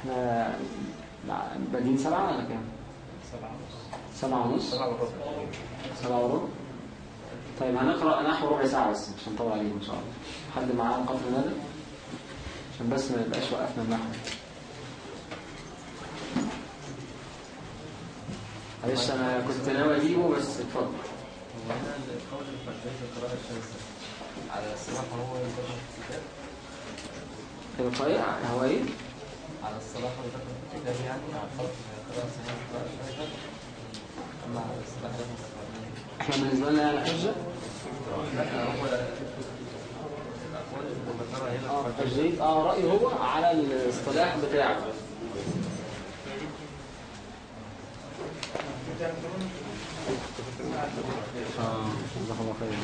إحنا بادين سبعة ولا كام؟ سبعة ونص. سبعة ونص. سبعة وربع. طيب هنقرأ نحو ربع ساعة بس مش هنطول عليهم إن شاء الله. حد معاه قطر ندى عشان بس ما يبقاش وقفنا النحو معلش أنا كنت ناوي أجيبه بس اتفضل. هو هنا القول في القراءة الشاذة على الصلاح هو القراءة هو إيه؟ على الصلاح يذكر في الكتاب يعني على بين القراءة الصحيحة والقراءة الشاذة أما على الصلاح ده مستقبلين إحنا بالنسبة لنا يعني حجة لا هو آه آه رأيه هو على الاصطلاح بتاعه آه جزاك الله خير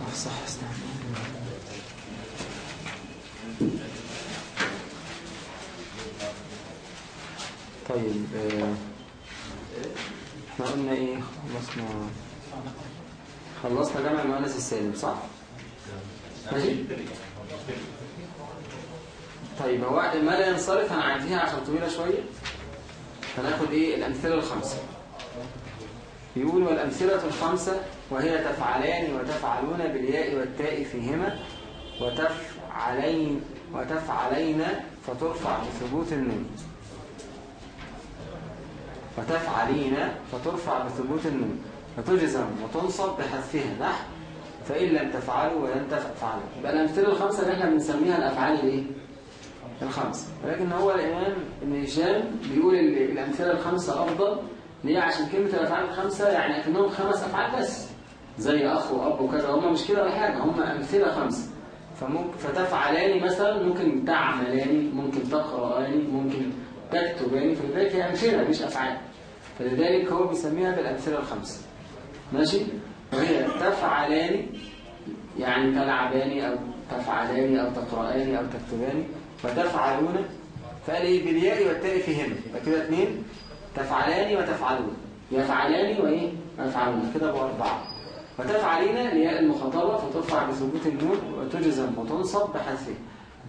آه صح استنى طيب آه، إحنا قلنا إيه؟ خلصنا. خلصنا جمع المؤنث السالم صح؟ طيب هو ما لا ينصرف؟ هنعديها عشان طويلة شوية. هناخد إيه؟ الأمثلة الخمسة. يقول والأمثلة الخمسة وهي تفعلان وتفعلون بالياء والتاء فيهما وتفعلين وتفعلين فترفع بثبوت النون. وتفعلين فترفع بثبوت النون. وتجزم وتنصب بحذفها نحو فإن لم تفعلوا ولن تفعلوا. يبقى الأمثلة الخمسة اللي إحنا بنسميها الأفعال الإيه؟ الخمسة. ولكن هو الإمام ابن هشام بيقول ال- الأمثلة الخمسة أفضل ليه؟ عشان كلمة الأفعال الخمسة يعني أكنهم خمس أفعال بس. زي أخ وأب وكذا. هم مش كده ولا حاجة هم أمثلة خمسة. فممكن فتفعلان مثلا ممكن تعملان ممكن تقرأان ممكن تكتبان فلذلك هي أمثلة مش أفعال. فلذلك هو بيسميها بالأمثلة الخمسة. ماشي؟ وهي تفعلان يعني تلعبان أو تفعلان أو تقرأان أو تكتبان وتفعلون فقال إيه؟ بالياء والتاء فيهما يبقى كده اثنين تفعلان وتفعلون. يفعلان وإيه؟ ويفعلون كده بأربعة وتفعلين لياء المخاطبة فترفع بثبوت النون وتجزم وتنصب بحذفها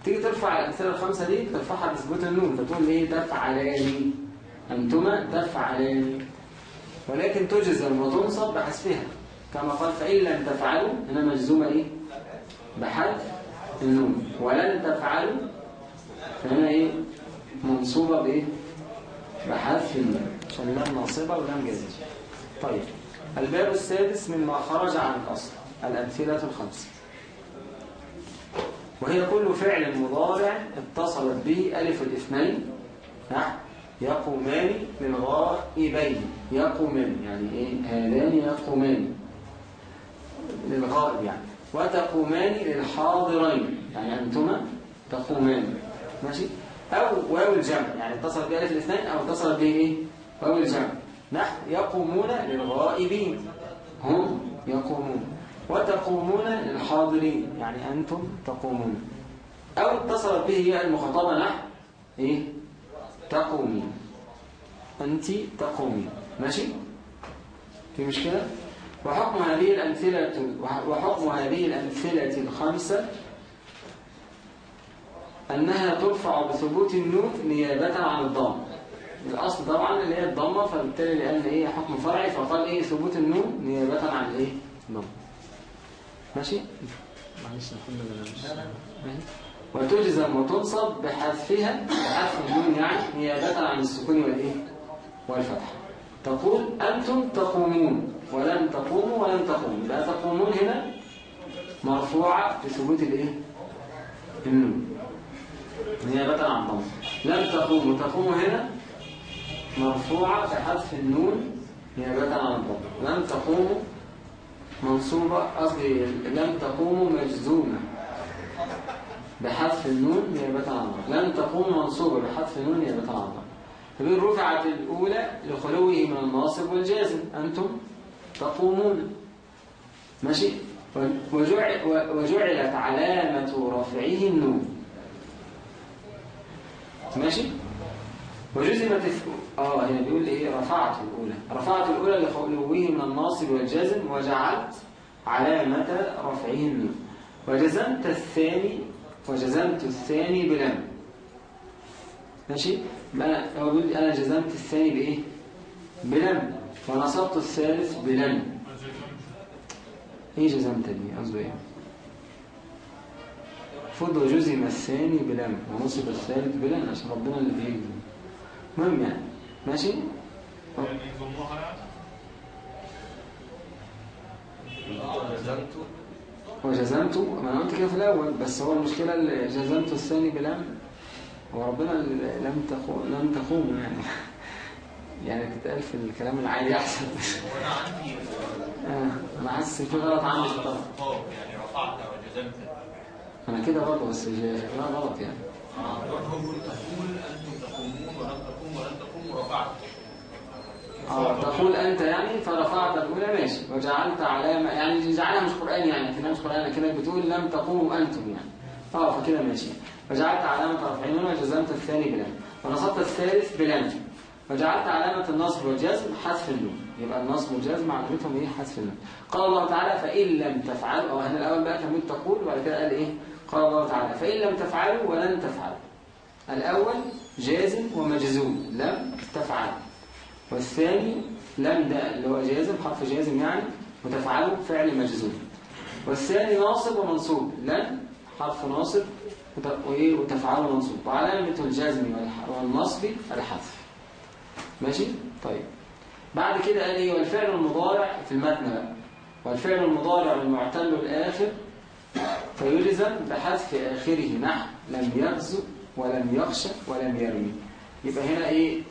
تيجي ترفع الأمثلة الخمسة دي ترفعها بثبوت النون فتقول إيه تفعلان أنتما تفعلان ولكن تجزم وتنصب بحذفها كما قال فإن لم تفعلوا هنا مجزومة إيه؟ بحذف النون. ولن تفعلوا فهنا إيه؟ منصوبة بإيه؟ بحذف النون. عشان لام ناصبة ولام جازمة طيب. الباب السادس مما خرج عن الأصل الأمثلة الخمسة. وهي كل فعل مضارع اتصلت به ألف الاثنين نحو يقومان للغائبين يقومان يعني إيه؟ هذان يقومان. للغائب يعني. وتقومان للحاضرين. يعني أنتما تقومان. ماشي؟ أو واو الجمع. يعني اتصلت بألف الاثنين أو اتصلت إيه؟ واو الجمع. نحو يقومون للغائبين. هم يقومون. وتقومون للحاضرين. يعني أنتم تقومون. أو اتصلت به هي المخاطبة نحو إيه؟ تقومين. أنت تقومين. ماشي؟ في مشكلة؟ وحكم هذه الأمثلة وحكم هذه الأمثلة الخمسة أنها ترفع بثبوت النون نيابة عن الضم. الأصل طبعا اللي هي الضمة فبالتالي لأن إيه حكم فرعي فقال إيه ثبوت النون نيابة عن الإيه الضم ماشي؟ معلش الحمد لله. ماشي. وتجزم وتنصب بحذفها بحذف النون يعني نيابة عن السكون والإيه؟ والفتح. تقول أنتم تقومون ولن تقوموا ولن تقوموا. لا تقومون هنا مرفوعة بثبوت الإيه؟ النون. نيابة عن الضم لن تقوموا تقوموا هنا مرفوعة بحذف النون نيابة عن الضم لن تقوموا منصوبة قصدي لن تقوموا مجزومة بحذف النون نيابة عن الضم لن تقوم منصوبة بحذف النون نيابة عن الضم فبين رفعت الأولى لخلوه من الناصب والجازم أنتم تقومون. ماشي؟ وجعل وجعلت علامة رفعه النون. ماشي؟ وجزمت آه هنا بيقول إيه؟ رفعت الأولى. رفعت الأولى لخلوه من الناصب والجازم وجعلت علامة رفعه النون وجزمت الثاني وجزمت الثاني بلم. ماشي؟ أنا هو بيقول لي أنا جزمت الثاني بإيه؟ بلم. ونصبت الثالث بلم. إيه جزمت دي؟ قصده إيه؟ فض وجزم الثاني بلم. ونصب الثالث بلم. عشان ربنا اللي بيجزم المهم يعني. ماشي؟ يعني ضمها جزمت وجزمت ما أنا قلت كده في الأول بس هو المشكلة اللي جزمت الثاني بلم هو ربنا اللي لم تخو لم تخون يعني. يعني تتقال في الكلام العادي أحسن. وأنا عندي آه، أنا حاسس في غلط عندي خطاب يعني رفعت وجزمت أنا كده برضه بس شكلها غلط يعني هو تقول أنتم تقومون ولم تقوموا ولم تقوموا رفعت آه تقول أنت يعني فرفعت الأولى ماشي. وجعلت علامة يعني جعلها مش قرآن يعني كده مش قرآن كده بتقول لم تقوموا أنتم يعني. آه فكده ماشي. وجعلت علامة رفع النون وجزمت الثاني بلم ونصبت الثالث بلم وجعلت علامة النصب والجزم حذف النون. يبقى النصب والجزم علامتهم إيه؟ حذف النون. قال الله تعالى فإن لم تفعلوا أو هنا الأول بقى كان تقول وبعد كده قال إيه؟ قال الله تعالى فإن لم تفعلوا ولن تفعلوا. الأول جازم ومجزوم. لم تفعلوا. والثاني لم ده اللي هو جازم حرف جازم يعني وتفعله فعل مجزوم. والثاني ناصب ومنصوب. لن حرف ناصب وتفعله منصوب وعلامة الجزم والنصب الحذف. ماشي؟ طيب. بعد كده قال إيه؟ والفعل المضارع في المتن بقى. والفعل المضارع المعتل الآخر فيلزم بحذف آخره نحو لم يغزو ولم يخشى ولم يرمي. يبقى هنا إيه؟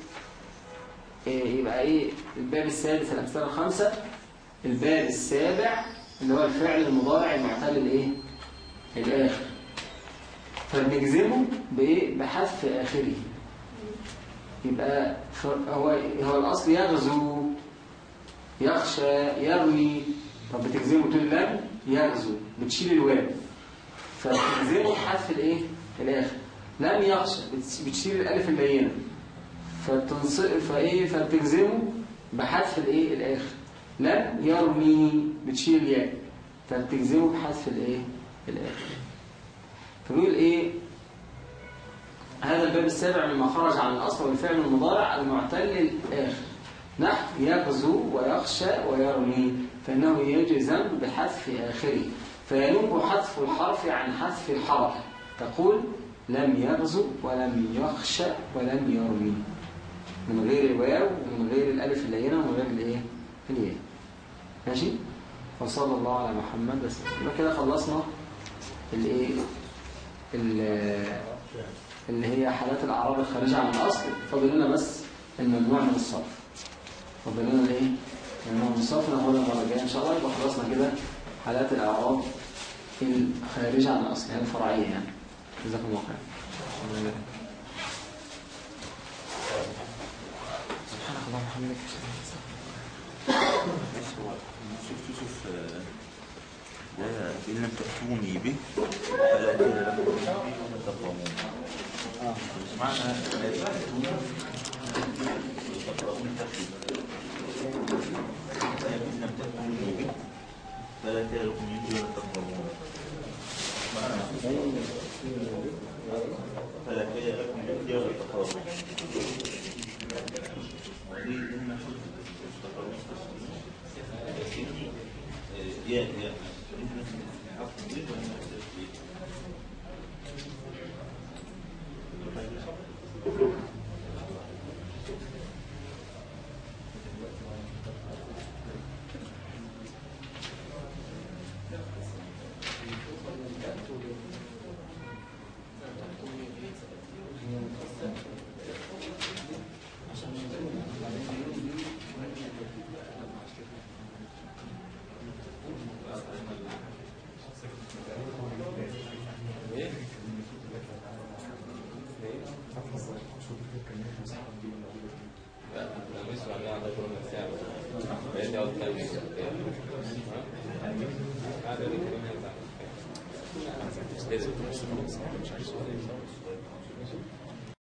يبقى إيه؟ الباب السادس الامثله الخمسة. الباب السابع اللي هو الفعل المضارع المعتل الايه الآخر. فبنجزمه بإيه؟ بحذف آخره. يبقى هو هو الأصل يغزو يخشى يرمي. طب بتجزمه تقول لم يغزو. بتشيل الواو فبتجزمه بحذف الإيه؟ الآخر. لم يخشى. بتشيل الألف اللينة. فتنص... فإيه؟ فتجزمه بحذف الإيه؟ الآخر. لم يرمي بتشيل الياء. فبتجزمه بحذف الإيه؟ الآخر. فبيقول إيه؟ هذا الباب السابع مما خرج عن الأصل والفعل المضارع المعتل الآخر نحو يغزو ويخشى ويرمي فإنه يجزم بحذف آخره. فينوب حذف الحرف عن حذف الحرف. تقول لم يغزو ولم يخشى ولم يرمي. من غير الواو ومن غير الألف اللينه ومن غير الإيه؟ الياء. ماشي؟ وصلى الله على محمد بس. كده خلصنا الإيه؟ ال- اللي هي حالات الاعراب الخارجة عن الأصل. فاضل لنا بس الممنوع من الصرف. فاضل لنا الإيه؟ الممنوع من الصرف. ناخدها المرة الجاية إن شاء الله. يبقى خلصنا كده حالات الاعراب الخارجة عن الأصل يعني الفرعية يعني. جزاكم الله خير. شوف شوف إن لم تأتوني به فلا أتي لكم به وما تقرمون مش معنى لا تأتوني Yeah, yeah. Resultados